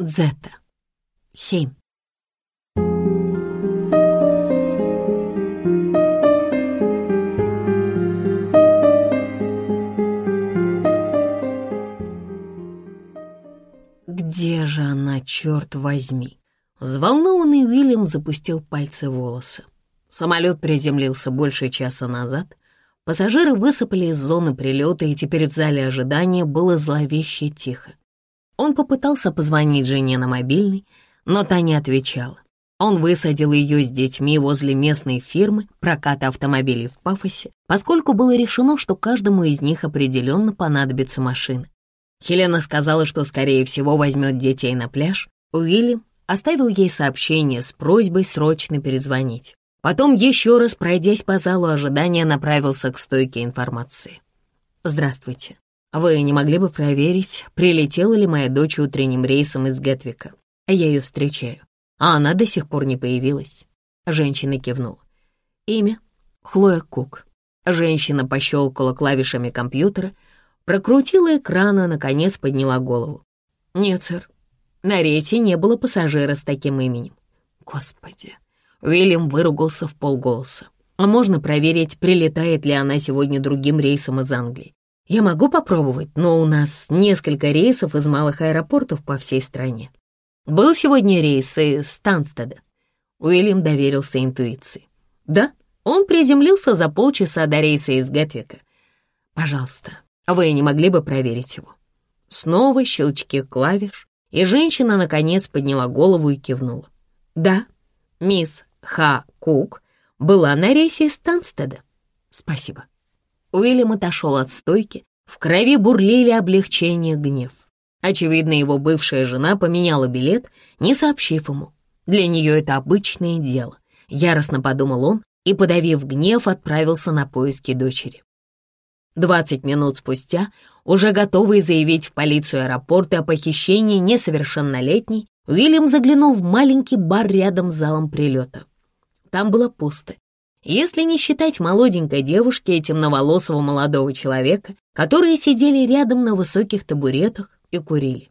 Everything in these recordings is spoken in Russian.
Дзета. Семь. Где же она, черт возьми? Взволнованный Уильям запустил пальцы в волосы. Самолет приземлился больше часа назад. Пассажиры высыпали из зоны прилета, и теперь в зале ожидания было зловеще тихо. Он попытался позвонить жене на мобильный, но та не отвечала. Он высадил ее с детьми возле местной фирмы проката автомобилей в Пафосе, поскольку было решено, что каждому из них определенно понадобится машина. Хелена сказала, что, скорее всего, возьмет детей на пляж. Уильям оставил ей сообщение с просьбой срочно перезвонить. Потом, еще раз пройдясь по залу ожидания, направился к стойке информации. «Здравствуйте. Вы не могли бы проверить, прилетела ли моя дочь утренним рейсом из Гетвика? Я ее встречаю. А она до сих пор не появилась». Женщина кивнула. «Имя? Хлоя Кук». Женщина пощелкала клавишами компьютера, прокрутила экран и, наконец, подняла голову. «Нет, сэр, на рейсе не было пассажира с таким именем». «Господи!» Уильям выругался в полголоса. «А можно проверить, прилетает ли она сегодня другим рейсом из Англии? Я могу попробовать, но у нас несколько рейсов из малых аэропортов по всей стране. Был сегодня рейс из Станстеда». Уильям доверился интуиции. «Да, он приземлился за полчаса до рейса из Гетвика. Пожалуйста, вы не могли бы проверить его?» Снова щелчки клавиш, и женщина, наконец, подняла голову и кивнула. «Да, мисс Ха Кук была на рейсе из Танстеда. Спасибо. Уильям отошел от стойки. В крови бурлили облегчение, гнев. Очевидно, его бывшая жена поменяла билет, не сообщив ему. Для нее это обычное дело. Яростно подумал он и, подавив гнев, отправился на поиски дочери. Двадцать минут спустя, уже готовый заявить в полицию аэропорта о похищении несовершеннолетней, Уильям заглянул в маленький бар рядом с залом прилета. Там было пусто. Если не считать молоденькой девушки и темноволосого молодого человека, которые сидели рядом на высоких табуретах и курили.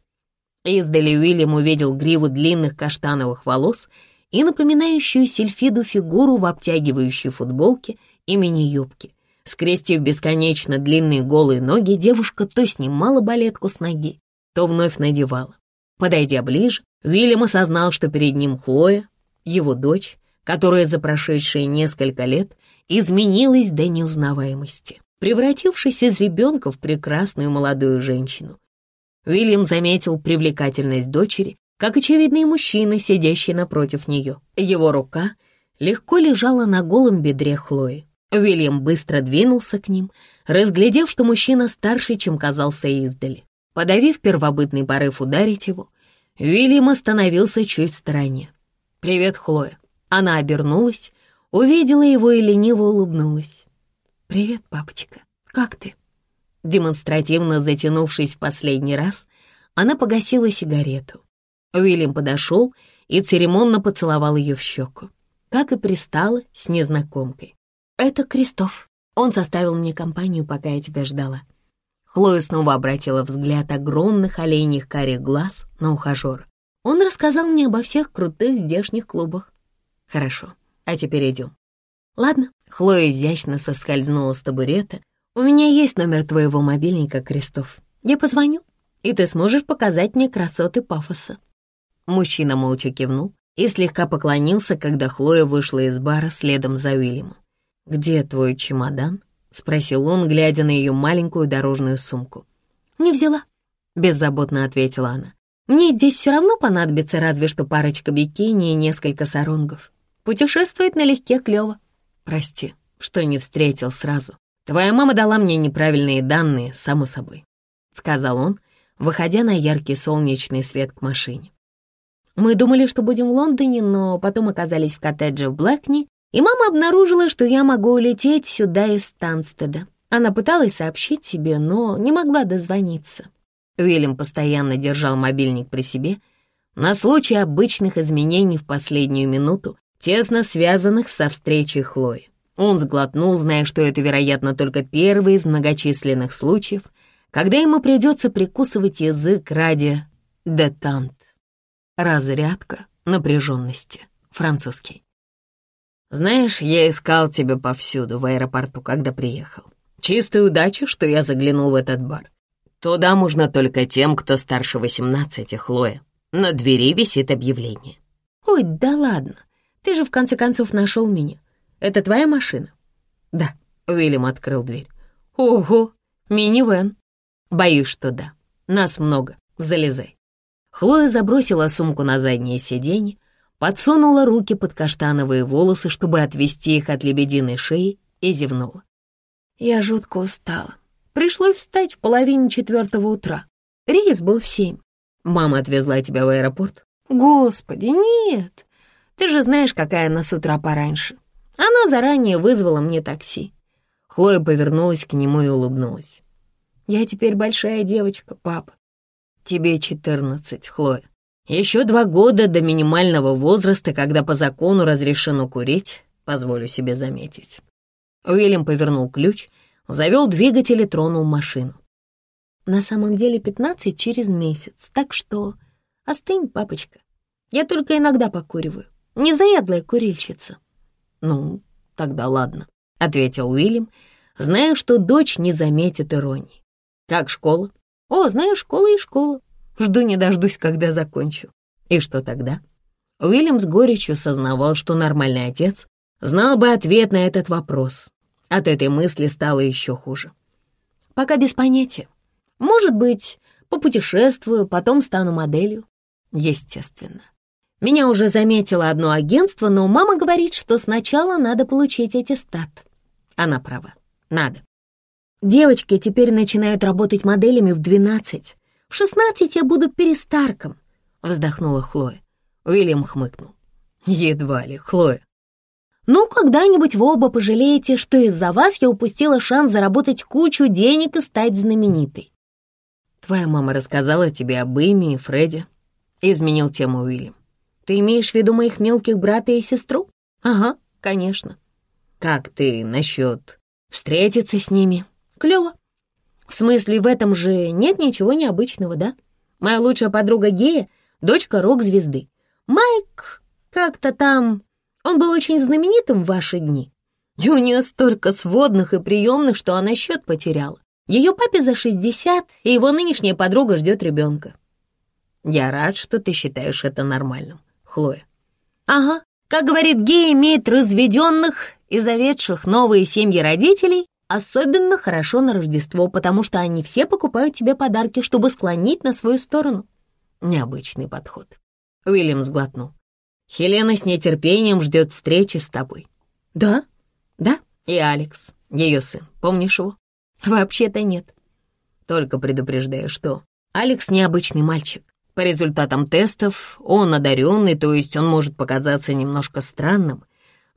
Издали Уильям увидел гриву длинных каштановых волос и напоминающую сельфиду фигуру в обтягивающей футболке и мини-юбке. Скрестив бесконечно длинные голые ноги, девушка то снимала балетку с ноги, то вновь надевала. Подойдя ближе, Уильям осознал, что перед ним Хлоя, его дочь, которая за прошедшие несколько лет изменилась до неузнаваемости, превратившись из ребенка в прекрасную молодую женщину. Уильям заметил привлекательность дочери, как очевидный мужчина, сидящий напротив нее. Его рука легко лежала на голом бедре Хлои. Уильям быстро двинулся к ним, разглядев, что мужчина старше, чем казался издали. Подавив первобытный порыв ударить его, Уильям остановился чуть в стороне. «Привет, Хлоя». Она обернулась, увидела его и лениво улыбнулась. «Привет, папочка. Как ты?» Демонстративно затянувшись в последний раз, она погасила сигарету. Уильям подошел и церемонно поцеловал ее в щеку, как и пристала с незнакомкой. «Это Кристоф. Он составил мне компанию, пока я тебя ждала». Хлоя снова обратила взгляд огромных оленьих карих глаз на ухажера. Он рассказал мне обо всех крутых здешних клубах. Хорошо, а теперь идем. Ладно, Хлоя изящно соскользнула с табурета. У меня есть номер твоего мобильника, Кристоф. Я позвоню, и ты сможешь показать мне красоты пафоса. Мужчина молча кивнул и слегка поклонился, когда Хлоя вышла из бара следом за Уильямом. «Где твой чемодан?» — спросил он, глядя на ее маленькую дорожную сумку. «Не взяла», — беззаботно ответила она. «Мне здесь все равно понадобится разве что парочка бикини и несколько саронгов. Путешествовать налегке клево. Прости, что не встретил сразу. Твоя мама дала мне неправильные данные, само собой», — сказал он, выходя на яркий солнечный свет к машине. «Мы думали, что будем в Лондоне, но потом оказались в коттедже в Блэкни и мама обнаружила, что я могу улететь сюда из Станстеда. Она пыталась сообщить себе, но не могла дозвониться. Уильям постоянно держал мобильник при себе на случай обычных изменений в последнюю минуту, тесно связанных со встречей Хлои. Он сглотнул, зная, что это, вероятно, только первый из многочисленных случаев, когда ему придется прикусывать язык ради детант. Разрядка напряженности. Французский. Знаешь, я искал тебя повсюду в аэропорту, когда приехал. Чистая удача, что я заглянул в этот бар. Туда можно только тем, кто старше 18, Хлоя. На двери висит объявление. Ой, да ладно. Ты же в конце концов нашел меня. Это твоя машина? Да. Уильям открыл дверь. Ого, минивэн. Боюсь, что да. Нас много. Залезай. Хлоя забросила сумку на заднее сиденье, подсунула руки под каштановые волосы, чтобы отвести их от лебединой шеи, и зевнула. Я жутко устала. Пришлось встать в половине четвертого утра. Рейс был в семь. Мама отвезла тебя в аэропорт? Господи, нет. Ты же знаешь, какая она с утра пораньше. Она заранее вызвала мне такси. Хлоя повернулась к нему и улыбнулась. Я теперь большая девочка, папа. Тебе четырнадцать, Хлоя. Еще два года до минимального возраста, когда по закону разрешено курить, позволю себе заметить. Уильям повернул ключ, завел двигатель и тронул машину. На самом деле пятнадцать через месяц, так что остынь, папочка. Я только иногда покуриваю, не заядлая курильщица. Ну, тогда ладно, — ответил Уильям, зная, что дочь не заметит иронии. Как школа? О, знаю, школа и школа. Жду не дождусь, когда закончу. И что тогда? Уильям с горечью сознавал, что нормальный отец знал бы ответ на этот вопрос. От этой мысли стало еще хуже. Пока без понятия. Может быть, попутешествую, потом стану моделью. Естественно. Меня уже заметило одно агентство, но мама говорит, что сначала надо получить аттестат. Она права. Надо. Девочки теперь начинают работать моделями в 12. В шестнадцать я буду перестарком», — вздохнула Хлоя. Уильям хмыкнул. «Едва ли, Хлоя». «Ну, когда-нибудь вы оба пожалеете, что из-за вас я упустила шанс заработать кучу денег и стать знаменитой». «Твоя мама рассказала тебе об Име и Фредди?» — изменил тему Уильям. «Ты имеешь в виду моих мелких брата и сестру?» «Ага, конечно». «Как ты насчет встретиться с ними?» «Клево. В смысле, в этом же нет ничего необычного, да? Моя лучшая подруга Гея — дочка рок-звезды. Майк как-то там... Он был очень знаменитым в ваши дни. И у нее столько сводных и приемных, что она счет потеряла. Ее папе за 60, и его нынешняя подруга ждет ребенка. Я рад, что ты считаешь это нормальным, Хлоя. Ага, как говорит Гея, имеет разведенных и заведших новые семьи родителей Особенно хорошо на Рождество, потому что они все покупают тебе подарки, чтобы склонить на свою сторону. Необычный подход. Уильям сглотнул. Хелена с нетерпением ждет встречи с тобой. Да, да. И Алекс, ее сын. Помнишь его? Вообще-то нет. Только предупреждаю, что Алекс необычный мальчик. По результатам тестов он одаренный, то есть он может показаться немножко странным,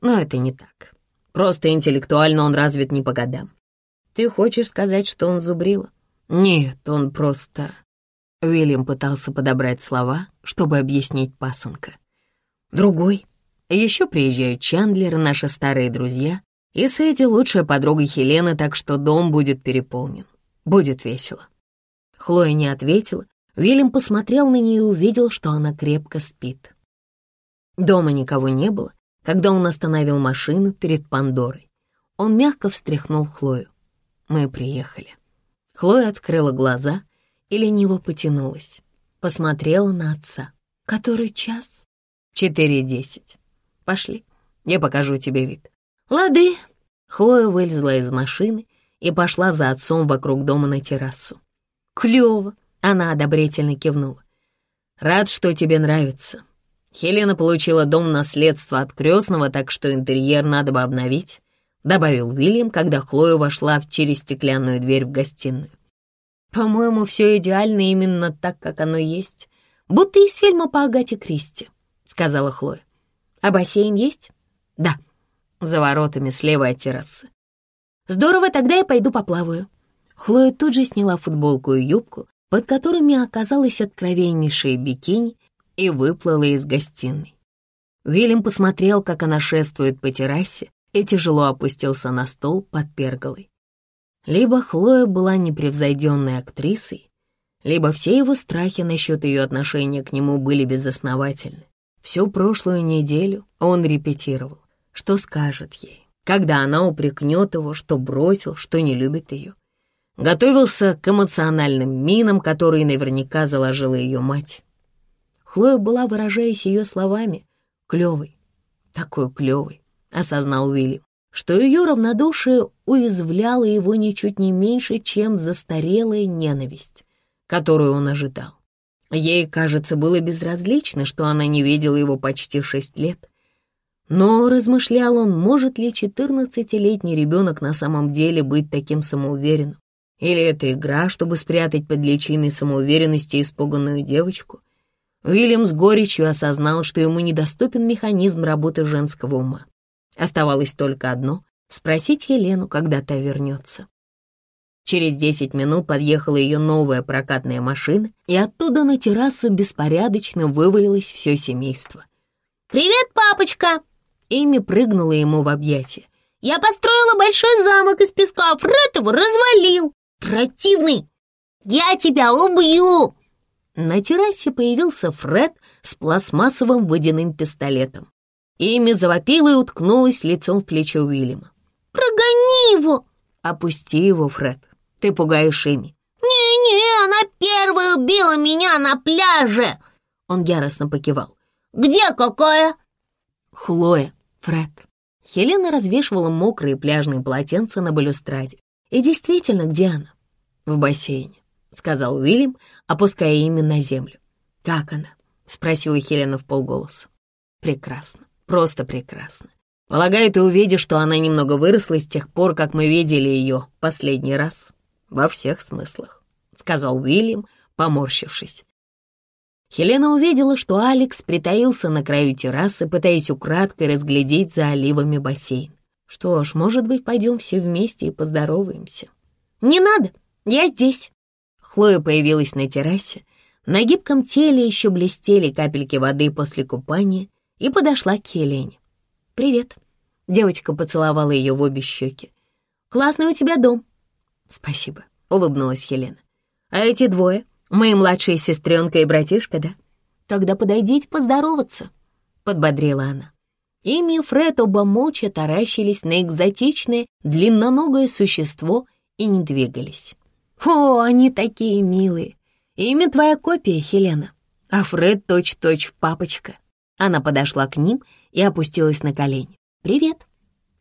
но это не так. Просто интеллектуально он развит не по годам. Ты хочешь сказать, что он зубрила? Нет, он просто... Уильям пытался подобрать слова, чтобы объяснить пасынка. Другой. Еще приезжают Чандлер, наши старые друзья, и Сэдди лучшая подруга Хелены, так что дом будет переполнен. Будет весело. Хлоя не ответила. Уильям посмотрел на нее и увидел, что она крепко спит. Дома никого не было, когда он остановил машину перед Пандорой. Он мягко встряхнул Хлою. Мы приехали. Хлоя открыла глаза и лениво потянулась. Посмотрела на отца. «Который час?» «Четыре десять. Пошли, я покажу тебе вид». «Лады». Хлоя вылезла из машины и пошла за отцом вокруг дома на террасу. «Клёво!» — она одобрительно кивнула. «Рад, что тебе нравится. Хелена получила дом в наследство от крестного, так что интерьер надо бы обновить», — добавил Уильям, когда Хлоя вошла через стеклянную дверь в гостиную. «По-моему, все идеально именно так, как оно есть. Будто из фильма по Агате Кристи», — сказала Хлоя. «А бассейн есть?» «Да, за воротами слева от террасы». «Здорово, тогда я пойду поплаваю». Хлоя тут же сняла футболку и юбку, под которыми оказалась откровеннейшая бикини, и выплыла из гостиной. Уильям посмотрел, как она шествует по террасе, и тяжело опустился на стол под перголой. Либо Хлоя была непревзойденной актрисой, либо все его страхи насчет ее отношения к нему были безосновательны. Всю прошлую неделю он репетировал, что скажет ей, когда она упрекнет его, что бросил, что не любит ее. Готовился к эмоциональным минам, которые наверняка заложила ее мать. Хлоя была, выражаясь ее словами, клевой, такой клевой, осознал Уильям, что ее равнодушие уязвляло его ничуть не меньше, чем застарелая ненависть, которую он ожидал. Ей, кажется, было безразлично, что она не видела его почти шесть лет. Но, размышлял он, может ли четырнадцатилетний ребенок на самом деле быть таким самоуверенным? Или это игра, чтобы спрятать под личиной самоуверенности испуганную девочку? Уильям с горечью осознал, что ему недоступен механизм работы женского ума. Оставалось только одно — спросить Елену, когда та вернется. Через десять минут подъехала ее новая прокатная машина, и оттуда на террасу беспорядочно вывалилось все семейство. «Привет, папочка!» Эми прыгнула ему в объятия. «Я построила большой замок из песка, а Фред его развалил! Противный! Я тебя убью!» На террасе появился Фред с пластмассовым водяным пистолетом. Эми завопила и уткнулась лицом в плечо Уильяма. «Прогони его!» «Опусти его, Фред!» Ты пугаешь ими. «Не-не, она первая убила меня на пляже!» Он яростно покивал. «Где какая?» «Хлоя, Фред». Хелена развешивала мокрые пляжные полотенца на балюстраде. И действительно, где она? В бассейне, сказал Уильям, опуская имя на землю. Как она? Спросила Хелена в полголоса. Прекрасно, просто прекрасно. Полагаю, ты увидишь, что она немного выросла с тех пор, как мы видели ее последний раз во всех смыслах», — сказал Уильям, поморщившись. Хелена увидела, что Алекс притаился на краю террасы, пытаясь украдкой разглядеть за оливами бассейн. Что ж, может быть, пойдем все вместе и поздороваемся. «Не надо, я здесь». Хлоя появилась на террасе. На гибком теле еще блестели капельки воды после купания и подошла к Хелене. «Привет». Девочка поцеловала ее в обе щеки. «Классный у тебя дом. «Спасибо», — улыбнулась Елена. «А эти двое? Мои младшая сестренка и братишка, да? Тогда подойдите поздороваться», — подбодрила она. Эми и Фред оба молча таращились на экзотичное, длинноногое существо и не двигались. «О, они такие милые! Ими твоя копия, Хелена, а Фред точь-точь папочка». Она подошла к ним и опустилась на колени. «Привет,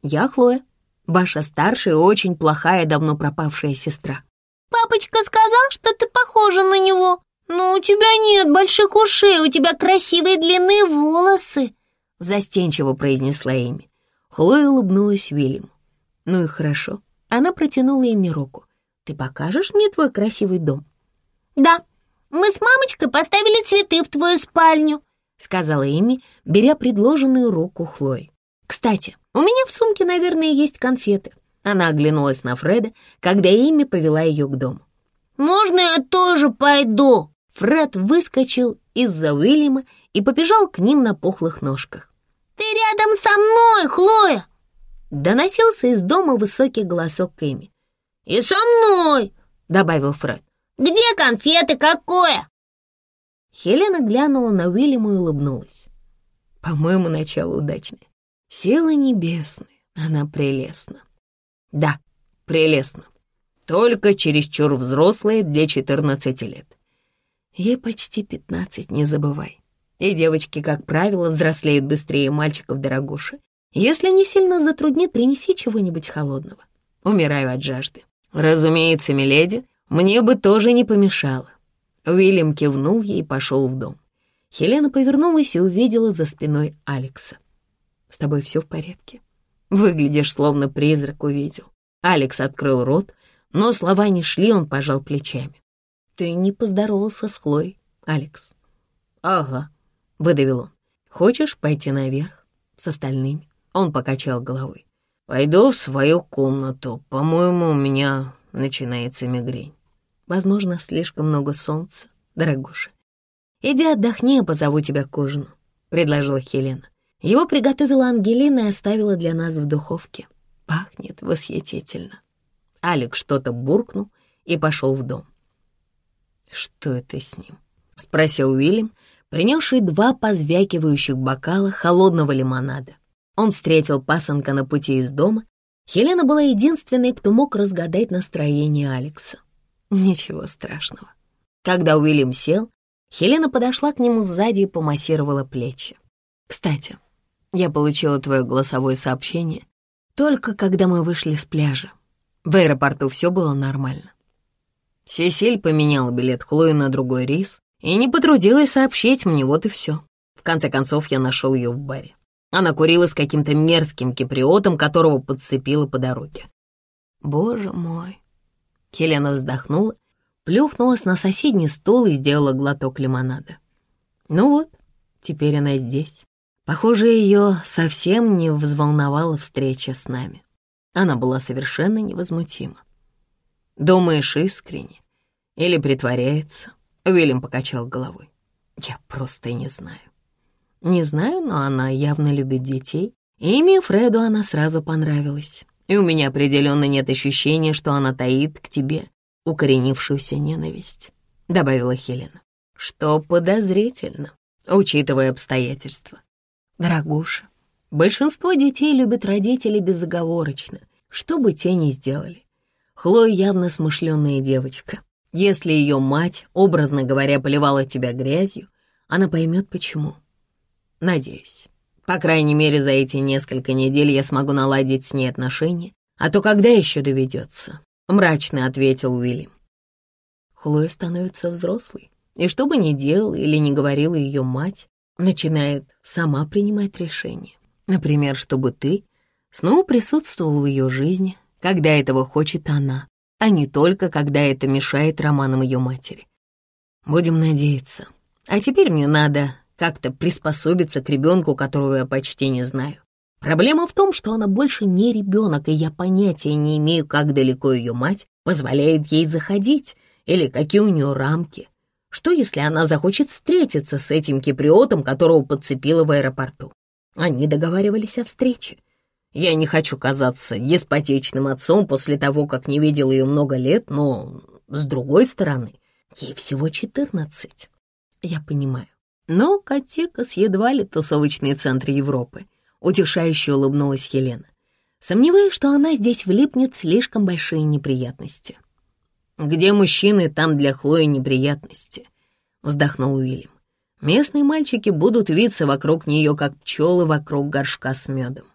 я Хлоя. Ваша старшая очень плохая, давно пропавшая сестра. Папочка сказал, что ты похожа на него, но у тебя нет больших ушей, у тебя красивые длинные волосы, застенчиво произнесла Эми. Хлоя улыбнулась Вильяму. Ну и хорошо. Она протянула Эми руку. Ты покажешь мне твой красивый дом? Да, мы с мамочкой поставили цветы в твою спальню, сказала Эми, беря предложенную руку Хлои. Кстати, у меня в сумке, наверное, есть конфеты. Она оглянулась на Фреда, когда Эми повела ее к дому. «Можно я тоже пойду?» Фред выскочил из-за Уильяма и побежал к ним на пухлых ножках. «Ты рядом со мной, Хлоя!» Доносился из дома высокий голосок Эми. «И со мной!» — добавил Фред. «Где конфеты, какое?» Хелена глянула на Уильяма и улыбнулась. «По-моему, начало удачное. Сила небесная, она прелестна. Да, прелестна. Только чересчур взрослая для 14 лет. Ей почти 15, не забывай. И девочки, как правило, взрослеют быстрее мальчиков, дорогуши. Если не сильно затруднит, принеси чего-нибудь холодного. Умираю от жажды. Разумеется, миледи, мне бы тоже не помешало. Уильям кивнул ей и пошел в дом. Хелена повернулась и увидела за спиной Алекса. С тобой все в порядке? Выглядишь, словно призрак увидел. Алекс открыл рот, но слова не шли, он пожал плечами. Ты не поздоровался с Хлой, Алекс. Ага, выдавил он. Хочешь пойти наверх с остальными? Он покачал головой. Пойду в свою комнату. По-моему, у меня начинается мигрень. Возможно, слишком много солнца, дорогуша. Иди отдохни, я позову тебя к ужину, предложила Хелена. Его приготовила Ангелина и оставила для нас в духовке. Пахнет восхитительно. Алекс что-то буркнул и пошел в дом. «Что это с ним?» — спросил Уильям, принесший два позвякивающих бокала холодного лимонада. Он встретил пасынка на пути из дома. Хелена была единственной, кто мог разгадать настроение Алекса. Ничего страшного. Когда Уильям сел, Хелена подошла к нему сзади и помассировала плечи. «Кстати, я получила твое голосовое сообщение только когда мы вышли с пляжа. В аэропорту все было нормально. Сесиль поменяла билет Хлои на другой рейс и не потрудилась сообщить мне, вот и все. В конце концов, я нашел ее в баре. Она курила с каким-то мерзким киприотом, которого подцепила по дороге. Боже мой. Хелена вздохнула, плюхнулась на соседний стол и сделала глоток лимонада. Ну вот, теперь она здесь. Похоже, ее совсем не взволновала встреча с нами. Она была совершенно невозмутима. «Думаешь искренне? Или притворяется?» Уильям покачал головой. «Я просто не знаю». «Не знаю, но она явно любит детей. Ими Фреду она сразу понравилась. И у меня определенно нет ощущения, что она таит к тебе укоренившуюся ненависть», — добавила Хелена. «Что подозрительно, учитывая обстоятельства. Дорогуша, большинство детей любят родителей безоговорочно, что бы те ни сделали. Хлоя явно смышленная девочка. Если ее мать, образно говоря, поливала тебя грязью, она поймет, почему. Надеюсь. По крайней мере, за эти несколько недель я смогу наладить с ней отношения, а то когда еще доведется?» — мрачно ответил Уильям. Хлоя становится взрослой, и что бы ни делала или не говорила ее мать, начинает сама принимать решения. Например, чтобы ты снова присутствовал в ее жизни, когда этого хочет она, а не только когда это мешает романам ее матери. Будем надеяться. А теперь мне надо как-то приспособиться к ребенку, которого я почти не знаю. Проблема в том, что она больше не ребенок, и я понятия не имею, как далеко ее мать позволяет ей заходить, или какие у нее рамки. Что, если она захочет встретиться с этим киприотом, которого подцепила в аэропорту? Они договаривались о встрече. Я не хочу казаться деспотичным отцом после того, как не видел ее много лет, но, с другой стороны, ей всего четырнадцать. Я понимаю. Но Катекас едва ли тусовочный центр Европы. Утешающе улыбнулась Елена. Сомневаюсь, что она здесь влипнет слишком большие неприятности. «Где мужчины, там для Хлои неприятности», — вздохнул Уильям. «Местные мальчики будут виться вокруг нее, как пчелы вокруг горшка с медом.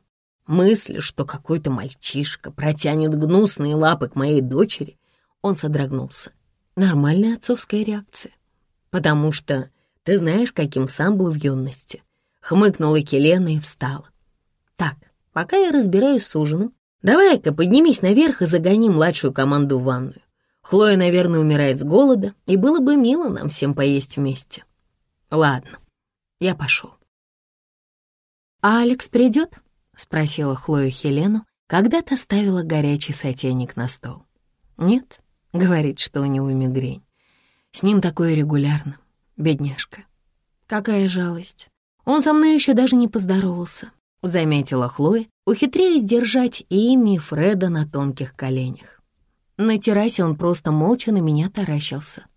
Мысль, что какой-то мальчишка протянет гнусные лапы к моей дочери, он содрогнулся. Нормальная отцовская реакция. Потому что ты знаешь, каким сам был в юности. Хмыкнула Келена и встала. Так, пока я разбираюсь с ужином, давай-ка поднимись наверх и загони младшую команду в ванную. Хлоя, наверное, умирает с голода, и было бы мило нам всем поесть вместе. Ладно, я пошел. «А Алекс придет?» — спросила Хлоя Хелену, когда та ставила горячий сотейник на стол. «Нет», — говорит, что у него мигрень. С ним такое регулярно, бедняжка. Какая жалость. Он со мной еще даже не поздоровался, — заметила Хлоя, ухитряясь держать имя Фреда на тонких коленях. На террасе он просто молча на меня таращился.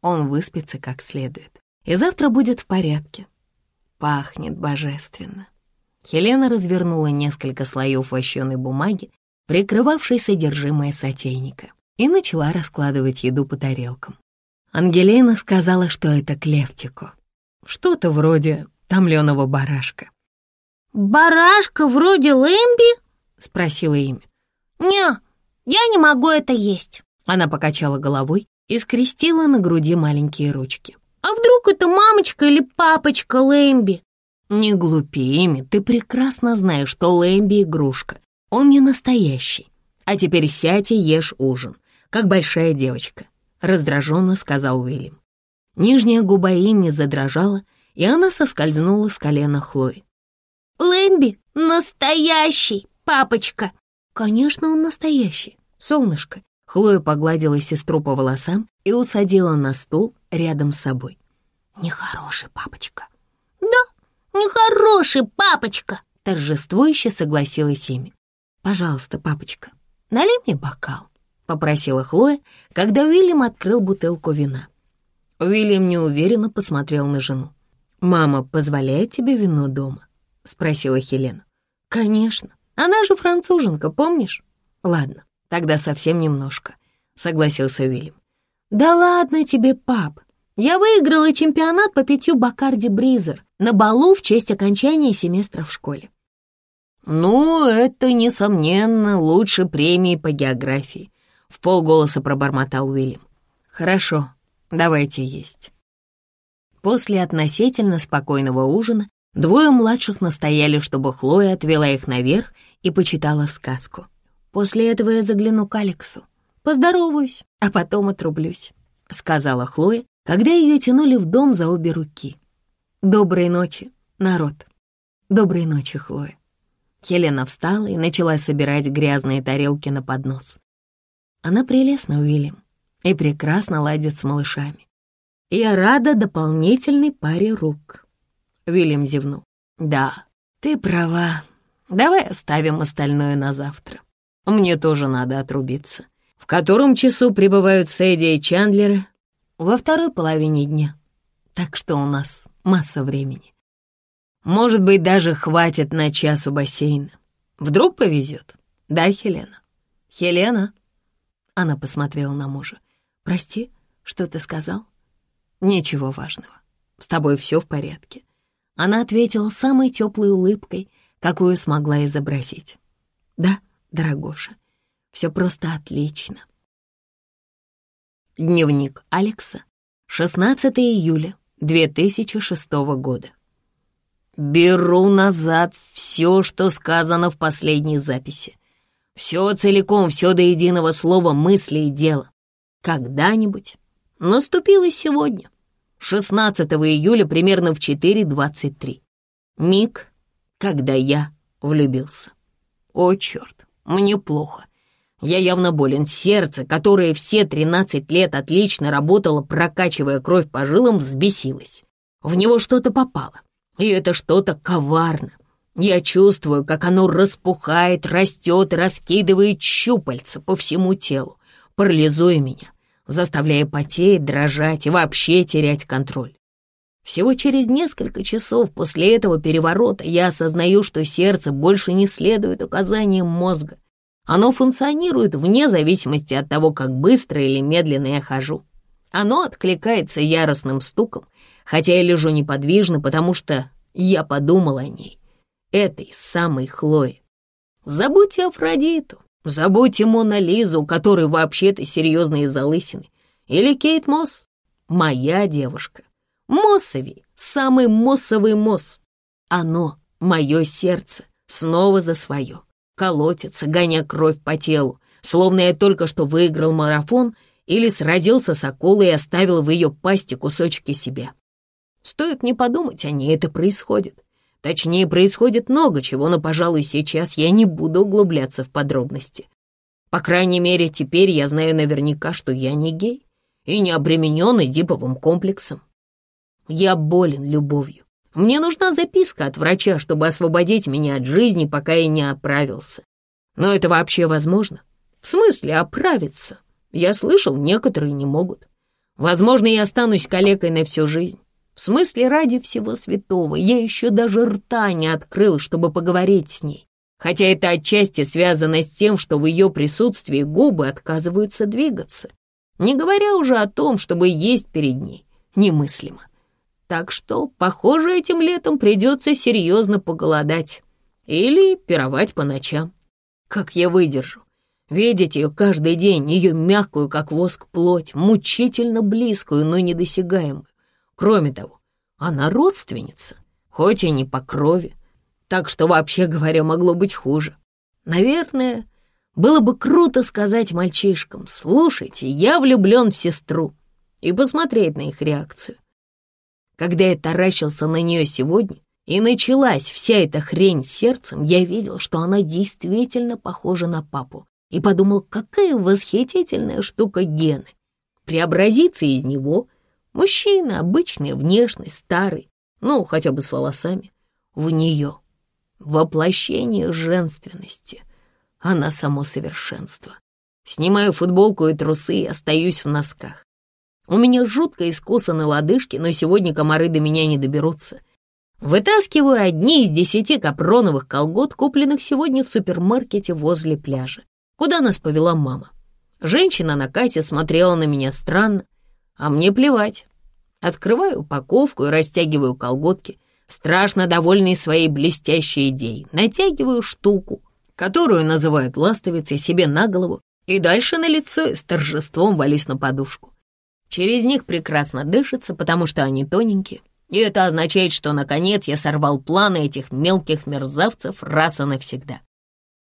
Он выспится как следует. И завтра будет в порядке. Пахнет божественно. Хелена развернула несколько слоев вощеной бумаги, прикрывавшей содержимое сотейника, и начала раскладывать еду по тарелкам. Ангелина сказала, что это клевтико. Что-то вроде томленого барашка. «Барашка вроде лэмби?» — спросила имя. «Не, «Я не могу это есть!» Она покачала головой и скрестила на груди маленькие ручки. «А вдруг это мамочка или папочка Лэмби?» «Не глупи, Эми, ты прекрасно знаешь, что Лэмби — игрушка. Он не настоящий. А теперь сядь и ешь ужин, как большая девочка», — раздраженно сказал Уильям. Нижняя губа Эми задрожала, и она соскользнула с колена Хлои. «Лэмби настоящий, папочка!» «Конечно, он настоящий, солнышко». Хлоя погладила сестру по волосам и усадила на стул рядом с собой. «Нехороший папочка». «Да, нехороший папочка», — торжествующе согласилась Эми. «Пожалуйста, папочка, налей мне бокал», — попросила Хлоя, когда Уильям открыл бутылку вина. Уильям неуверенно посмотрел на жену. «Мама позволяет тебе вино дома?» — спросила Хелена. «Конечно. Она же француженка, помнишь?» «Ладно, тогда совсем немножко», — согласился Уильям. «Да ладно тебе, пап. Я выиграла чемпионат по питью Бакарди Бризер на балу в честь окончания семестра в школе. «Ну, это, несомненно, лучше премии по географии», — в полголоса пробормотал Уильям. «Хорошо, давайте есть». После относительно спокойного ужина двое младших настояли, чтобы Хлоя отвела их наверх и почитала сказку. «После этого я загляну к Алексу, поздороваюсь, а потом отрублюсь», — сказала Хлоя, когда ее тянули в дом за обе руки. «Доброй ночи, народ. Доброй ночи, Хлоя». Хелена встала и начала собирать грязные тарелки на поднос. Она прелестна, Уильям, и прекрасно ладит с малышами. Я рада дополнительной паре рук. Уильям зевнул. Да, ты права. Давай оставим остальное на завтра. Мне тоже надо отрубиться. В котором часу прибывают Сэдди и Чандлеры? Во второй половине дня. Так что у нас масса времени. Может быть, даже хватит на час у бассейна. Вдруг повезет. Да, Хелена? Хелена? Она посмотрела на мужа. Прости, что ты сказал? Ничего важного. С тобой все в порядке. Она ответила самой теплой улыбкой, какую смогла изобразить. Да, дорогоша, все просто отлично. Дневник Алекса, 16 июля 2006 года. Беру назад все, что сказано в последней записи. Все целиком, все до единого слова мысли и дела. Когда-нибудь наступило сегодня, 16 июля, примерно в 4.23. Миг, когда я влюбился. О, черт, мне плохо. Я явно болен. Сердце, которое все 13 лет отлично работало, прокачивая кровь по жилам, взбесилось. В него что-то попало. И это что-то коварно. Я чувствую, как оно распухает, растет раскидывает щупальца по всему телу, парализуя меня, заставляя потеть, дрожать и вообще терять контроль. Всего через несколько часов после этого переворота я осознаю, что сердце больше не следует указаниям мозга. Оно функционирует вне зависимости от того, как быстро или медленно я хожу. Оно откликается яростным стуком, хотя я лежу неподвижно, потому что я подумал о ней, этой самой Хлое. Забудьте Афродиту, забудьте Мона Лизу, у которой вообще-то серьезные залысины, или Кейт Мосс, моя девушка. Моссови, самый моссовый Мосс. Оно, мое сердце, снова за свое. Колотится, гоня кровь по телу, словно я только что выиграл марафон или сразился с акулой и оставил в ее пасти кусочки себя. Стоит не подумать о ней, это происходит. Точнее, происходит много чего, но, пожалуй, сейчас я не буду углубляться в подробности. По крайней мере, теперь я знаю наверняка, что я не гей и не обременен эдиповым комплексом. Я болен любовью. Мне нужна записка от врача, чтобы освободить меня от жизни, пока я не оправился. Но это вообще возможно? В смысле оправиться? Я слышал, некоторые не могут. Возможно, я останусь калекой на всю жизнь. В смысле, ради всего святого, я еще даже рта не открыл, чтобы поговорить с ней. Хотя это отчасти связано с тем, что в ее присутствии губы отказываются двигаться. Не говоря уже о том, чтобы есть перед ней. Немыслимо. Так что, похоже, этим летом придется серьезно поголодать. Или пировать по ночам. Как я выдержу? Видеть ее каждый день, ее мягкую, как воск, плоть, мучительно близкую, но недосягаемую. Кроме того, она родственница, хоть и не по крови, так что, вообще говоря, могло быть хуже. Наверное, было бы круто сказать мальчишкам, слушайте, я влюблен в сестру, и посмотреть на их реакцию. Когда я таращился на нее сегодня, и началась вся эта хрень с сердцем, я видел, что она действительно похожа на папу, и подумал, какая восхитительная штука гены. Преобразиться из него Мужчина, обычная внешность, старый, ну, хотя бы с волосами, в нее. Воплощение женственности. Она само совершенство. Снимаю футболку и трусы и остаюсь в носках. У меня жутко искусаны лодыжки, но сегодня комары до меня не доберутся. Вытаскиваю одни из десяти капроновых колгот, купленных сегодня в супермаркете возле пляжа, куда нас повела мама. Женщина на кассе смотрела на меня странно, а мне плевать. Открываю упаковку и растягиваю колготки, страшно довольный своей блестящей идеей. Натягиваю штуку, которую называют ластовицей, себе на голову, и дальше на лицо и с торжеством валюсь на подушку. Через них прекрасно дышится, потому что они тоненькие, и это означает, что, наконец, я сорвал планы этих мелких мерзавцев раз и навсегда.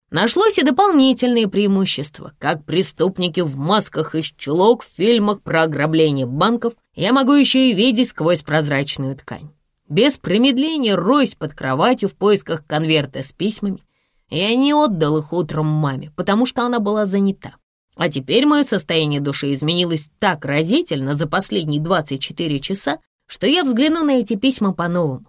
Нашлось и дополнительные преимущества. Как преступники в масках из чулок в фильмах про ограбление банков, я могу еще и видеть сквозь прозрачную ткань. Без промедления роюсь под кроватью в поисках конверта с письмами. Я не отдал их утром маме, потому что она была занята. А теперь мое состояние души изменилось так разительно за последние 24 часа, что я взгляну на эти письма по-новому.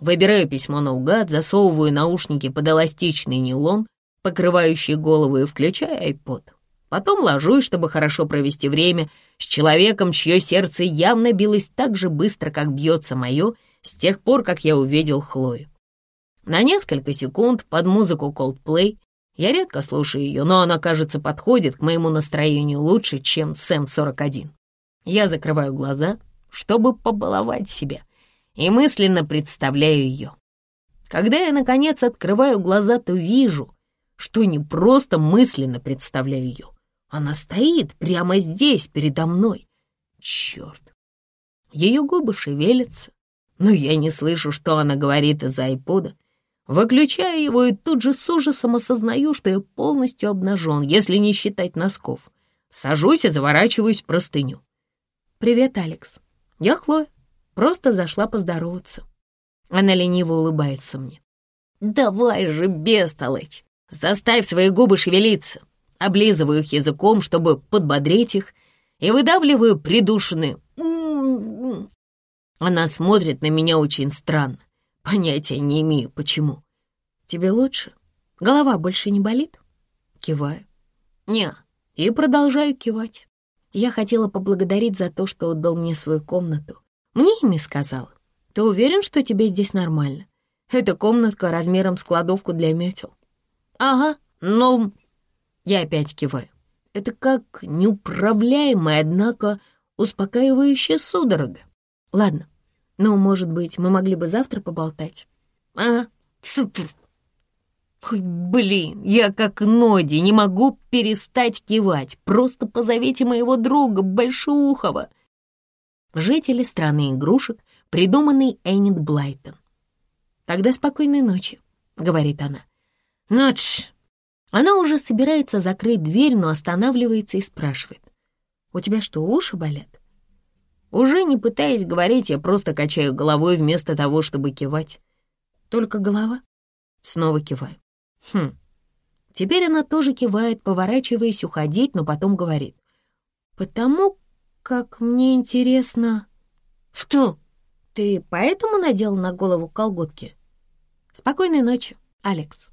Выбираю письмо наугад, засовываю наушники под эластичный нейлон, покрывающий голову, и включаю айпод. Потом ложусь, чтобы хорошо провести время с человеком, чье сердце явно билось так же быстро, как бьется мое, с тех пор, как я увидел Хлою. На несколько секунд под музыку Coldplay я редко слушаю ее, но она, кажется, подходит к моему настроению лучше, чем Сэм-41. Я закрываю глаза, чтобы побаловать себя, и мысленно представляю ее. Когда я, наконец, открываю глаза, то вижу, что не просто мысленно представляю ее. Она стоит прямо здесь, передо мной. Черт! Ее губы шевелятся, но я не слышу, что она говорит из-за айпода. Выключаю его и тут же с ужасом осознаю, что я полностью обнажен, если не считать носков. Сажусь и заворачиваюсь в простыню. «Привет, Алекс. Я Хлоя. Просто зашла поздороваться». Она лениво улыбается мне. «Давай же, бестолочь, заставь свои губы шевелиться». Облизываю их языком, чтобы подбодрить их, и выдавливаю придушенные она смотрит на меня очень странно. Понятия не имею, почему. Тебе лучше? Голова больше не болит? Киваю. Не, и продолжаю кивать. Я хотела поблагодарить за то, что отдал мне свою комнату. Мне ими сказала. Ты уверен, что тебе здесь нормально? Это комнатка размером с кладовку для метел. Ага, но... Я опять киваю. Это как неуправляемая, однако успокаивающая судорога. Ладно, ну, может быть, мы могли бы завтра поболтать? А, супер. Ой, блин, я как Ноди, не могу перестать кивать. Просто позовите моего друга Большухова. Жители страны игрушек, придуманный Эннет Блайтон. Тогда спокойной ночи, говорит она. Ночь. Она уже собирается закрыть дверь, но останавливается и спрашивает. У тебя что, уши болят? Уже не пытаясь говорить, я просто качаю головой вместо того, чтобы кивать. Только голова. Снова киваю. Хм. Теперь она тоже кивает, поворачиваясь уходить, но потом говорит. Потому как мне интересно... Что? Ты поэтому надел на голову колготки? Спокойной ночи, Алекс.